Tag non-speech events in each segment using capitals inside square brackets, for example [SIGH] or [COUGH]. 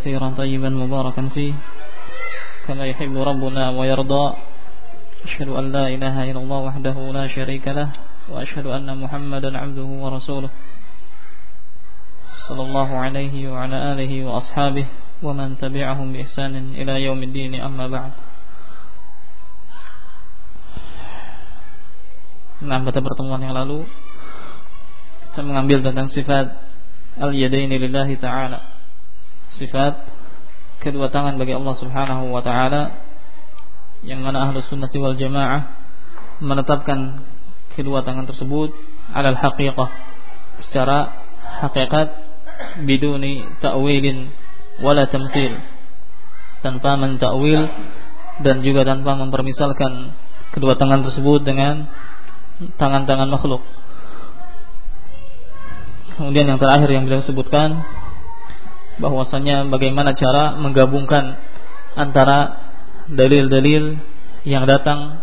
كثيرا طيبا مباركا فيه كما يحب ربنا ويرضى أشهد أن لا إله إلا الله وحده لا شريك له وأشهد أن محمدا عبده ورسوله صلى الله عليه وعلى آله وأصحابه ومن تبعهم بإحسان إلى يوم الدين أما بعد Nah pada pertemuan yang lalu Kita mengambil tentang sifat Al-Yadaini lillahi ta'ala sifat kedua tangan bagi Allah Subhanahu wa taala yang mana ahlu sunnati wal jamaah menetapkan kedua tangan tersebut alal haqiqah secara hakikat biduni ta'wilin wala tamthil tanpa mentakwil dan juga tanpa mempermisalkan kedua tangan tersebut dengan tangan-tangan makhluk. Kemudian yang terakhir yang beliau sebutkan bahwasanya bagaimana cara menggabungkan antara dalil-dalil yang datang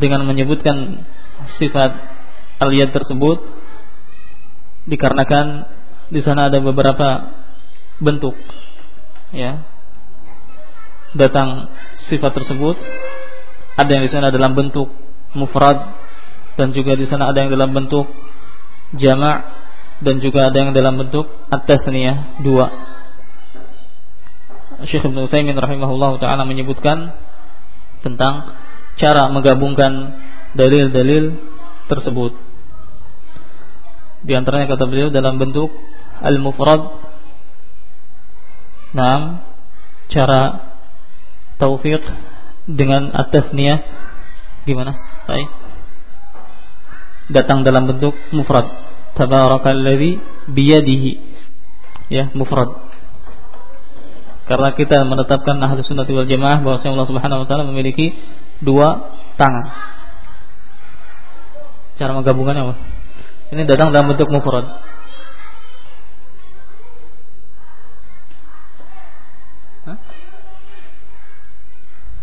dengan menyebutkan sifat aliyat tersebut dikarenakan di sana ada beberapa bentuk ya datang sifat tersebut. Ada yang di sana dalam bentuk mufrad dan juga di sana ada yang dalam bentuk jama' dan juga ada yang dalam bentuk at-tasniyah dua. Syekh Ibnu Utsaimin rahimahullah taala menyebutkan tentang cara menggabungkan dalil-dalil tersebut. Di antaranya kata beliau dalam bentuk al-mufrad. Nah, cara taufiq dengan at-tasniyah gimana? Baik. Datang dalam bentuk mufrad tabarakalladzi biyadihi. Ya mufrad. Karena kita menetapkan ahlu sunnah wal jamaah bahwa Allah subhanahu wa ta'ala memiliki dua tangan. Cara menggabungkannya apa? ini datang dalam bentuk mufrad.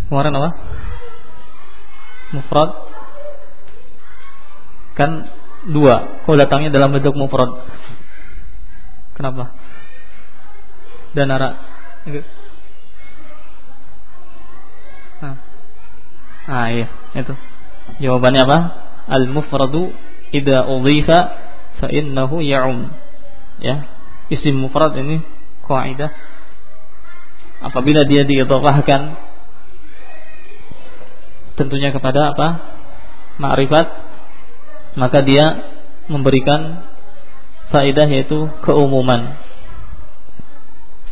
Kemarin apa? mufrad. Kan dua. Kalau datangnya dalam bentuk mufrad. Kenapa? Dan ara ah iya. Itu. Jawabannya apa? Al mufradu idza udhifa fa innahu ya'um. Ya. Isim mufrad ini kaidah. Apabila dia diidhafahkan tentunya kepada apa? Ma'rifat maka dia memberikan faedah yaitu keumuman.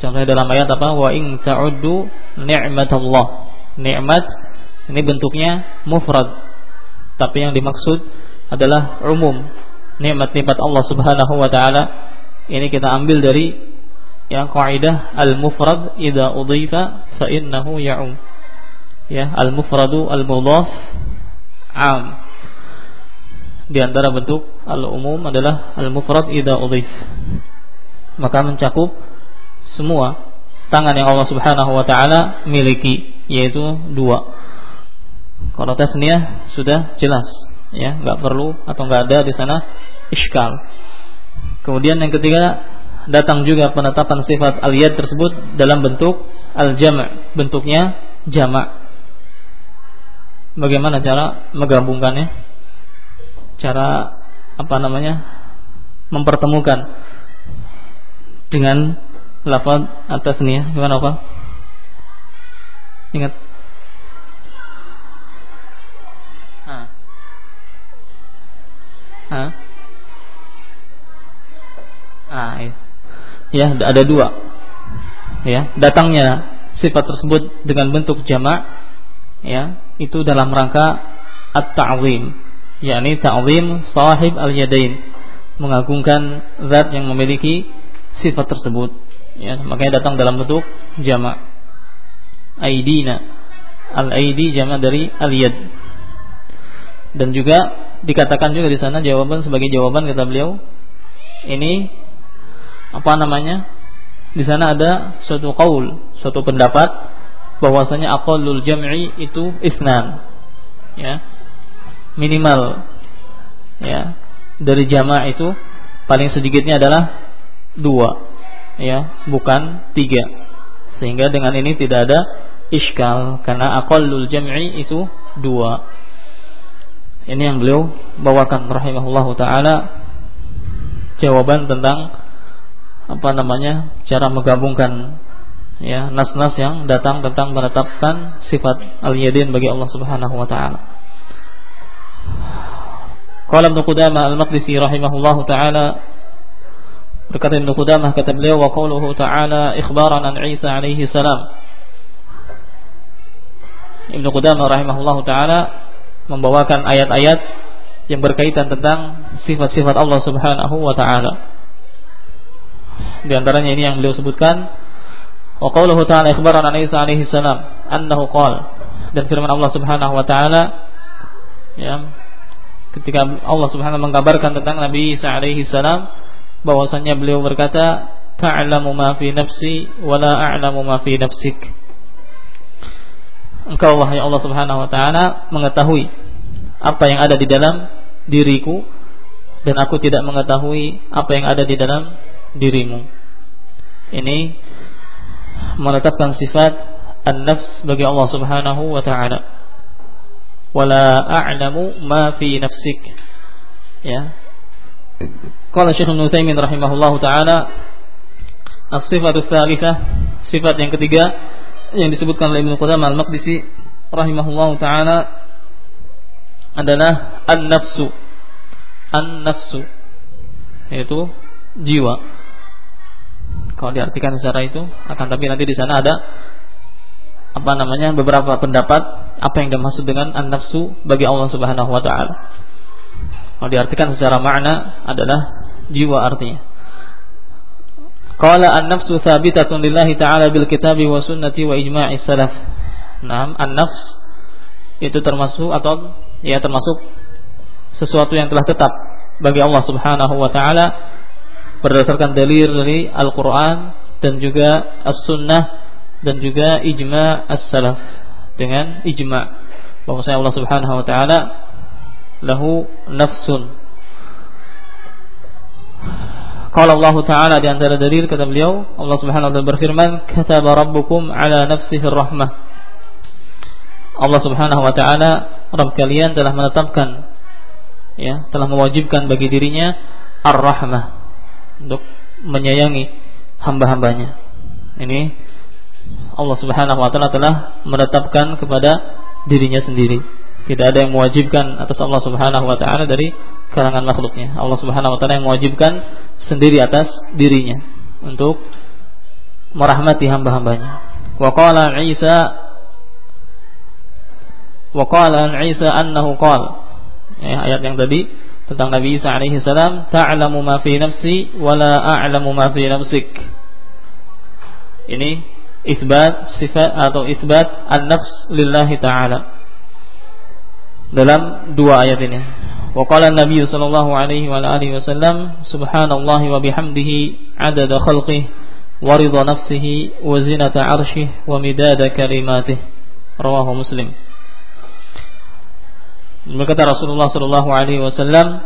Contohnya dalam ayat apa? Wa in ta'uddu ni'matallah. Nikmat ini bentuknya mufrad. Tapi yang dimaksud adalah umum. Nikmat-nikmat Allah Subhanahu wa taala ini kita ambil dari yang kaidah al-mufrad idza udhifa fa innahu ya'um. Ya, al-mufradu al-mudhaf am di antara bentuk al-umum adalah al-mufrad idza udhif. Maka mencakup semua tangan yang Allah Subhanahu wa taala miliki yaitu dua. Kalau tasniyah sudah jelas ya, nggak perlu atau nggak ada di sana iskal. Kemudian yang ketiga datang juga penetapan sifat aliyat tersebut dalam bentuk al-jama', bentuknya jama'. Bagaimana cara menggabungkannya? Cara apa namanya mempertemukan dengan lafaz atas nih ya. Gimana apa ingat. Ah ah ah ya ada dua. Ya datangnya sifat tersebut dengan bentuk jamak ya itu dalam rangka at-ta'zim yakni ta'zim sahib al-yadain mengagungkan zat yang memiliki sifat tersebut. Ya makanya datang dalam bentuk jamak. Aidina. Al-aidi jamak dari al-yad. Dan juga dikatakan juga di sana jawaban sebagai jawaban kata beliau ini apa namanya? Di sana ada suatu kaul suatu pendapat bahwasanya aqallul jam'i itu isnan. Ya minimal. Ya. Dari jamaah itu paling sedikitnya adalah dua. Ya bukan tiga. Sehingga dengan ini tidak ada iskal. Karena aqallul jam'i itu dua. Ini yang beliau bawakan rahimahullah taala. Jawaban tentang apa namanya cara menggabungkan ya nas-nas yang datang tentang menetapkan sifat al-yadin bagi Allah Subhanahu wa taala. Qala Ibnu Qudamah Al-Maqdisi rahimahullah taala. Berkata Ibnu Qudamah kata beliau wa qauluhu ta'ala ikhbaran an Isa alaihi salam. Ibnu Qudamah rahimahullah taala membawakan ayat-ayat yang berkaitan tentang sifat-sifat Allah Subhanahu wa taala. Di antaranya ini yang beliau sebutkan wa qauluhu ta'ala ikhbaran an Isa alaihi salam annahu qala. Dan firman Allah Subhanahu wa taala ya ketika Allah Subhanahu mengkabarkan tentang Nabi Isa alaihi salam bahwasanya beliau berkata ta'lamu ma fi nafsi wa la a'lamu ma fi nafsik engkau wahai Allah Subhanahu wa taala mengetahui apa yang ada di dalam diriku dan aku tidak mengetahui apa yang ada di dalam dirimu. Ini menetapkan sifat an-nafs bagi Allah Subhanahu wa taala. Wala a'lamu ma fi nafsik. Ya. Qala Syekh Ibnu Taimin rahimahullahu taala as-sifatu tsalitsah, sifat yang ketiga yang disebutkan oleh Ibnu Qudamah Al-Maqdisi rahimahullahu taala adalah an-nafsu. An-nafsu yaitu jiwa. Kalau diartikan secara itu akan tapi nanti di sana ada apa namanya beberapa pendapat apa yang dimaksud dengan an-nafsu bagi Allah Subhanahu wa taala. Kalau diartikan secara makna adalah jiwa artinya. Qala an-nafsu thabitatun lillahi ta'ala bil kitabi wa sunnati wa ijma'i salaf. Nah, an-nafs itu termasuk atau ya termasuk sesuatu yang telah tetap bagi Allah Subhanahu wa taala berdasarkan dalil dari Al-Qur'an dan juga As-Sunnah dan juga ijma' as-salaf dengan ijma' bahwasanya Allah Subhanahu wa taala lahu nafsun. Kalau Allah Ta'ala di antara dalil kata beliau Allah Subhanahu wa taala berfirman kataba rabbukum ala nafsihi rahmah. Allah Subhanahu wa taala Rabb kalian telah menetapkan ya, telah mewajibkan bagi dirinya ar-rahmah untuk menyayangi hamba-hambanya. Ini Allah Subhanahu wa taala telah menetapkan kepada dirinya sendiri. Tidak ada yang mewajibkan atas Allah Subhanahu wa taala dari kalangan makhluknya. Allah Subhanahu wa taala yang mewajibkan sendiri atas dirinya untuk merahmati hamba-hambanya. Wa qala Isa Wa qala Isa annahu qala. Ya, ayat yang tadi tentang Nabi Isa alaihi salam, ta'lamu ma fi nafsi wa la a'lamu ma fi nafsik. Ini isbat sifat atau isbat an-nafs lillahi ta'ala. Dalam dua ayat ini. Wa qala Nabi sallallahu alaihi wa alihi wasallam, subhanallahi wa bihamdihi adada khalqihi wa ridha nafsihi wa zinata 'arshihi wa midada kalimatihi. Rawahu Muslim. Berkata Rasulullah sallallahu alaihi wasallam,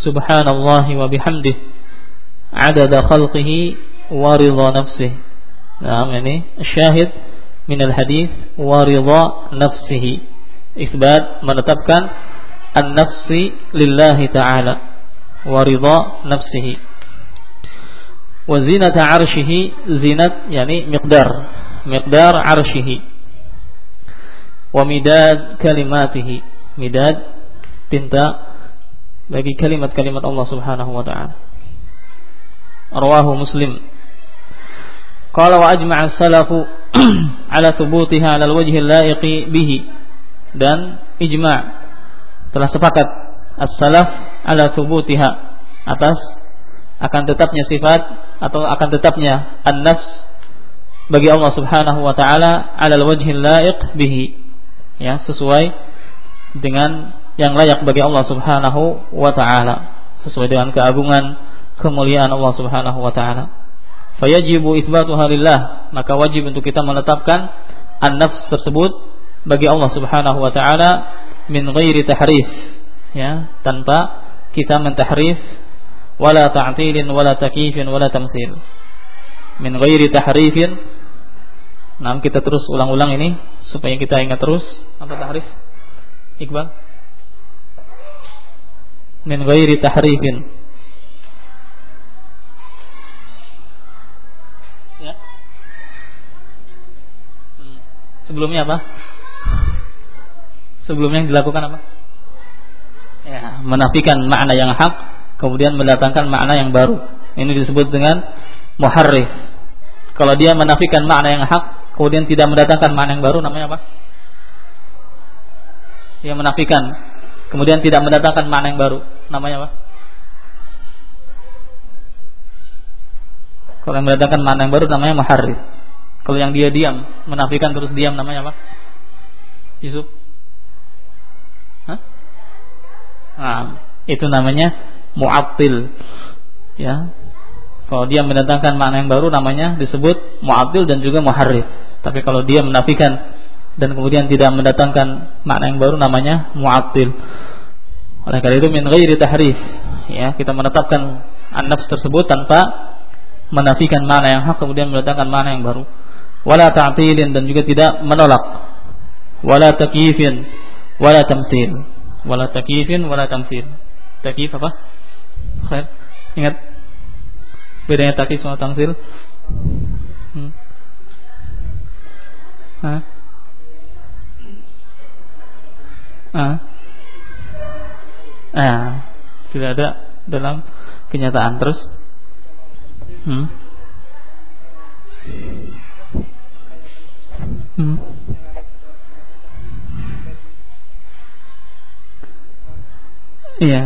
"Subhanallahi wa bihamdih adada khalqihi wa ridha nafsihi." Nah, ini syahid min al-hadis wa ridha nafsihi. Isbat menetapkan an-nafsi lillahi ta'ala wa ridha nafsihi. Wa zinata 'arshihi zinat yani miqdar miqdar 'arshihi wa midad kalimatihi midad tinta bagi kalimat-kalimat Allah Subhanahu wa taala. Rawahu Muslim. Qala wa salafu [CLEARS THROAT] ala thubutiha ala al-wajhi al-laiqi bihi. Dan ijma' telah sepakat as-salaf ala thubutiha atas akan tetapnya sifat atau akan tetapnya an-nafs bagi Allah Subhanahu wa taala ala al-wajhi al-laiq bihi. Ya sesuai dengan yang layak bagi Allah Subhanahu wa taala. Sesuai dengan keagungan kemuliaan Allah Subhanahu wa taala. Fayajibu itsbatuha lillah, maka wajib untuk kita menetapkan an-nafs tersebut bagi Allah Subhanahu wa taala min ghairi tahrif. Ya, tanpa kita mentahrif wala ta'tilin wala takifin wala tamsil. min ghairi tahrifin. Nah kita terus ulang-ulang ini supaya kita ingat terus. Apa tahrif? Iqbal? Min ghairi tahrifin sebelumnya apa? Sebelumnya yang dilakukan apa? Ya menafikan makna yang hak kemudian mendatangkan makna yang baru. Ini disebut dengan muharrif. Kalau dia menafikan makna yang hak kemudian tidak mendatangkan makna yang baru namanya apa? Dia menafikan kemudian tidak mendatangkan makna yang baru namanya apa? Kalau yang mendatangkan makna yang baru namanya muharrif kalau yang dia diam menafikan terus diam namanya apa Yusuf Hah? Nah, itu namanya mu'attil ya kalau dia mendatangkan makna yang baru namanya disebut mu'atil dan juga muharrif. Tapi kalau dia menafikan dan kemudian tidak mendatangkan makna yang baru namanya mu'atil. Oleh karena itu min ghairi tahrif. Ya, kita menetapkan an-nafs tersebut tanpa menafikan makna yang hak kemudian mendatangkan makna yang baru. Wala ta'tilin dan juga tidak menolak. Wala takyifin wala tamtsil. Wala takyifin wala tamtsil. Takyif apa? Khair. Ingat Bedanya takis sama tamsil? Hmm. Ah. Ah. Tidak ada dalam kenyataan terus. Hmm. Hmm. Iya,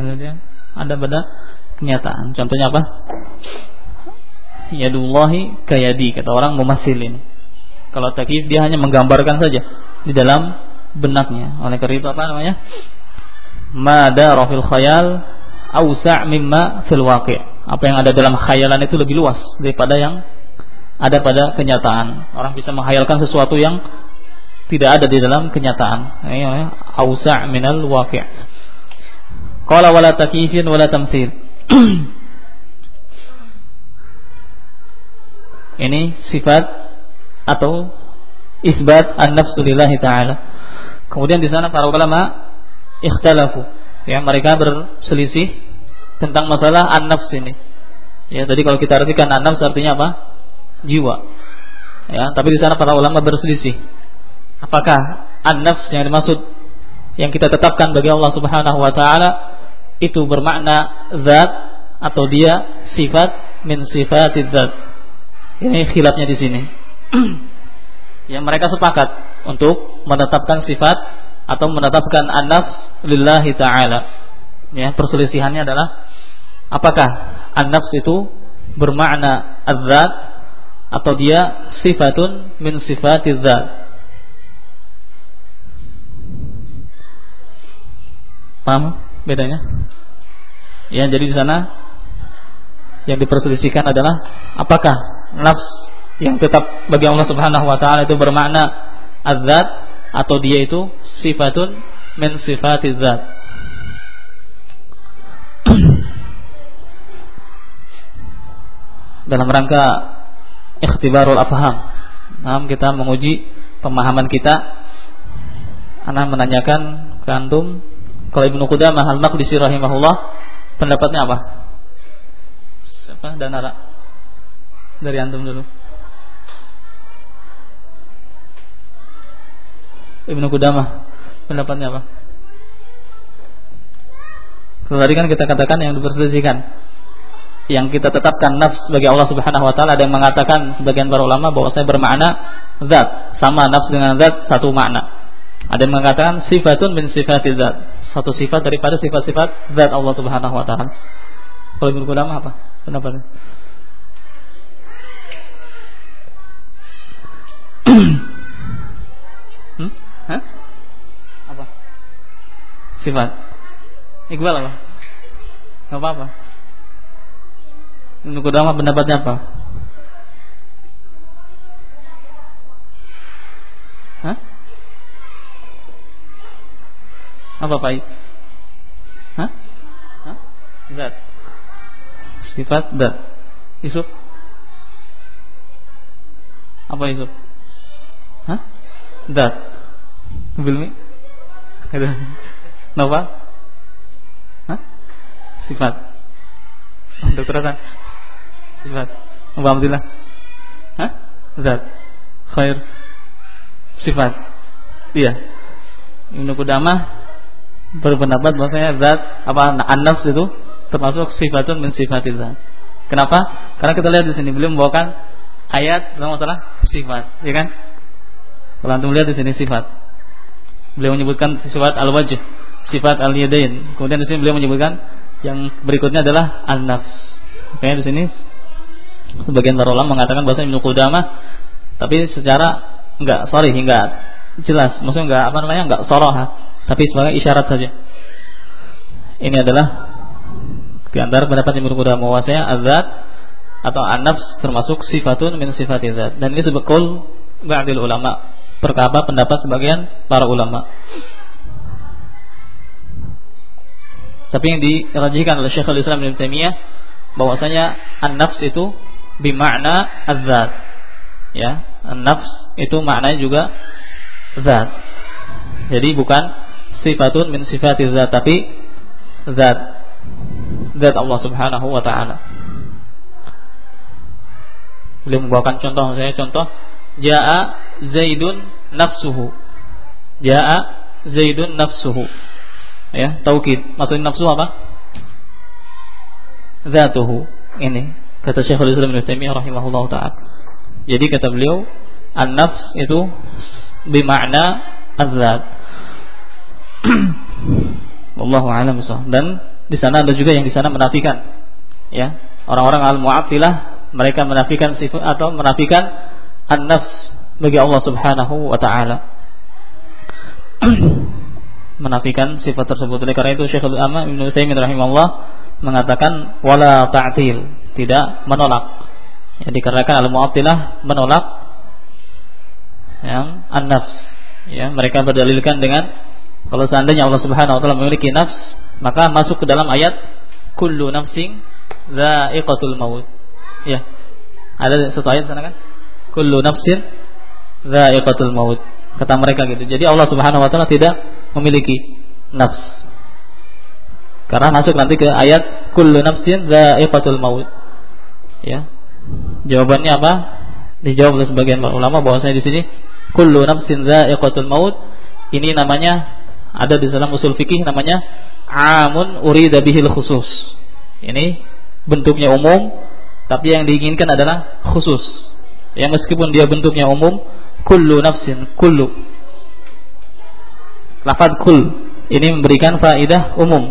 ada pada kenyataan. Contohnya apa? yadullahi kayadi kata orang mumasilin. Kalau takif dia hanya menggambarkan saja di dalam benaknya. Oleh karena itu apa namanya? Mada rafil khayal ausa' mimma fil waqi'. Apa yang ada dalam khayalan itu lebih luas daripada yang ada pada kenyataan. Orang bisa menghayalkan sesuatu yang tidak ada di dalam kenyataan. Ini ausa' minal waqi'. Qala wala takifin wala tamthil. [CLEARS THROAT] Ini sifat atau isbat an-nafsu lillahi taala. Kemudian di sana para ulama ikhtalafu. Ya, mereka berselisih tentang masalah an-nafs ini. Ya, tadi kalau kita artikan an-nafs artinya apa? Jiwa. Ya, tapi di sana para ulama berselisih. Apakah an-nafs yang dimaksud yang kita tetapkan bagi Allah Subhanahu wa taala itu bermakna zat atau dia sifat min sifatid zat ini khilafnya di sini. [CLEARS THROAT] ya mereka sepakat untuk menetapkan sifat atau menetapkan an-nafs lillahi taala. Ya, perselisihannya adalah apakah an-nafs itu bermakna az-zat atau dia sifatun min sifatiz zat. Paham bedanya? Ya, jadi di sana yang diperselisihkan adalah apakah nafs yang tetap bagi Allah Subhanahu wa taala itu bermakna azat atau dia itu sifatun min sifatiz zat. [CLEARS THROAT] Dalam rangka ikhtibarul afham. Nah, kita menguji pemahaman kita. Anak menanyakan ke antum kalau Ibnu Qudamah al-Maqdisi rahimahullah pendapatnya apa? Siapa? Danara dari antum dulu. Ibnu Qudamah pendapatnya apa? Kalau tadi kan kita katakan yang diperselisihkan yang kita tetapkan nafs bagi Allah Subhanahu wa taala ada yang mengatakan sebagian para ulama bahwa saya bermakna zat sama nafs dengan zat satu makna. Ada yang mengatakan sifatun min sifati zat, satu sifat daripada sifat-sifat zat Allah Subhanahu wa taala. Kalau Ibnu Qudamah apa pendapatnya? [CLEARS THROAT] hmm? Sifat. Iqbal apa? Gak apa-apa. Untuk Qudamah pendapatnya apa? Hah? Apa Pak? Hah? Hah? Sifat dat. Yusuf? Apa itu? Hah? Dat. Bilmi? Nova? Hah? Sifat. Dokter. Sifat. Alhamdulillah. Hah? Zat. Khair. Sifat. Iya. Ibnu Qudamah berpendapat bahwasanya zat apa an-nafs itu termasuk sifatun min sifatillah. Kenapa? Karena kita lihat di sini beliau membawakan ayat tentang masalah sifat, ya kan? Kalau antum lihat di sini sifat. Beliau menyebutkan sifat al-wajh, sifat al-yadain. Kemudian di sini beliau menyebutkan yang berikutnya adalah an-nafs. Makanya di sini sebagian para ulama mengatakan bahasa Ibnu Qudamah tapi secara enggak sorry enggak jelas. Maksudnya enggak apa namanya enggak soroh. Tapi sebagai isyarat saja. Ini adalah di antara pendapat Ibnu Qudamah bahwasanya azat atau an-nafs termasuk sifatun min sifat zat. Dan ini sebekul ba'dil ulama perkara pendapat sebagian para ulama. Tapi yang dirajihkan oleh Syekhul Islam Ibnu Taimiyah bahwasanya an-nafs itu bimakna az-zat. Ya, an-nafs itu maknanya juga zat. Jadi bukan sifatun min sifati zat tapi zat. Zat Allah Subhanahu wa taala. Beliau membawakan contoh saya contoh jaa Zaidun nafsuhu. Jaa Zaidun nafsuhu. Ya, taukid. Maksudnya nafsu apa? Zatuhu. Ini Kata Syekhul Islam Ibnu Taimiyah rahimahullah taala. Jadi kata beliau, an-nafs itu bermakna az-zat. [CLEARS THROAT] Wallahu a'lam Dan di sana ada juga yang di sana menafikan ya. Orang-orang al-mu'attilah mereka menafikan sifat atau menafikan an-nafs bagi Allah Subhanahu wa taala. [CLEARS THROAT] menafikan sifat tersebut. Oleh karena itu Syekhul Amma Ibnu Taimiyah rahimahullah mengatakan wala ta'til tidak menolak. Ya, dikarenakan al-mu'attilah menolak yang an-nafs. Ya, mereka berdalilkan dengan kalau seandainya Allah Subhanahu wa taala memiliki nafs, maka masuk ke dalam ayat kullu nafsin dha'iqatul maut. Ya. Ada satu ayat sana kan? Kullu nafsin dha'iqatul maut. Kata mereka gitu. Jadi Allah Subhanahu wa taala tidak memiliki nafs. Karena masuk nanti ke ayat kullu nafsin dha'iqatul maut. Ya. Jawabannya apa? Dijawab oleh sebagian ulama bahwasanya di sini kullu nafsin dha'iqatul maut ini namanya ada di dalam usul fikih namanya amun urida bihil khusus. Ini bentuknya umum tapi yang diinginkan adalah khusus. Ya meskipun dia bentuknya umum kullu nafsin kullu lafaz kul ini memberikan faidah umum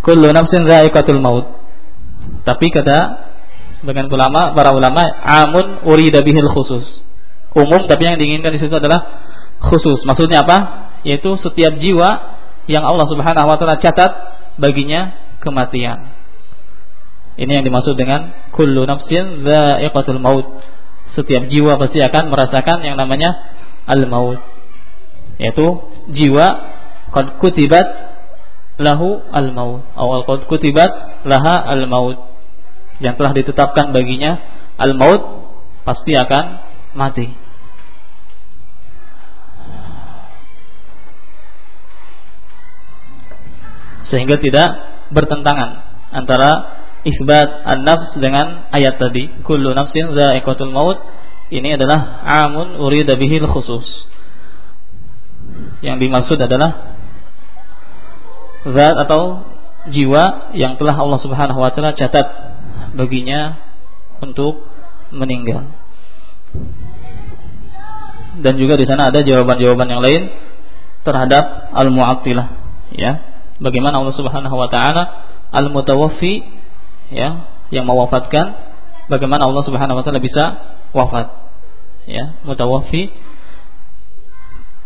kullu nafsin dha'iqatul maut tapi kata sebagian ulama, para ulama, amun urida bihil khusus. Umum tapi yang diinginkan di situ adalah khusus. Maksudnya apa? Yaitu setiap jiwa yang Allah Subhanahu wa taala catat baginya kematian. Ini yang dimaksud dengan kullu nafsin dha'iqatul maut. Setiap jiwa pasti akan merasakan yang namanya al-maut. Yaitu jiwa qad kutibat lahu al-maut. Awal qad kutibat laha al-maut yang telah ditetapkan baginya al-maut pasti akan mati. Sehingga tidak bertentangan antara isbat an-nafs dengan ayat tadi, kullu nafsin dha'iqatul maut. Ini adalah amun urida bihil khusus. Yang dimaksud adalah zat atau jiwa yang telah Allah Subhanahu wa taala catat baginya untuk meninggal. Dan juga di sana ada jawaban-jawaban yang lain terhadap al-mu'attilah, ya. Bagaimana Allah Subhanahu wa taala al-mutawaffi ya, yang mewafatkan, bagaimana Allah Subhanahu wa taala bisa wafat. Ya, mutawaffi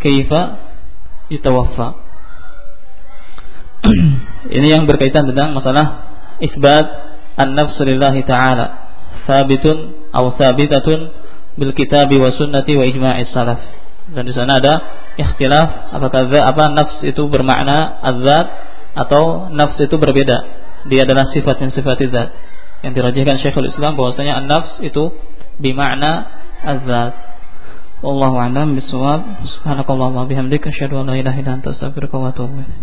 kaifa yutawaffa. [CLEARS THROAT] Ini yang berkaitan tentang masalah isbat an-nafsu lillahi ta'ala sabitun atau sabitatun bil kitabi wa sunnati wa ijma'is salaf dan di sana ada ikhtilaf apakah apa nafs itu bermakna azat atau nafs itu berbeda dia adalah sifat min sifat zat yang dirajihkan Syekhul Islam bahwasanya an-nafs itu bima'na az-zat. Wallahu a'lam bishawab. Subhanakallahumma bihamdika asyhadu an la ilaha illa anta astaghfiruka wa atubu ilaik.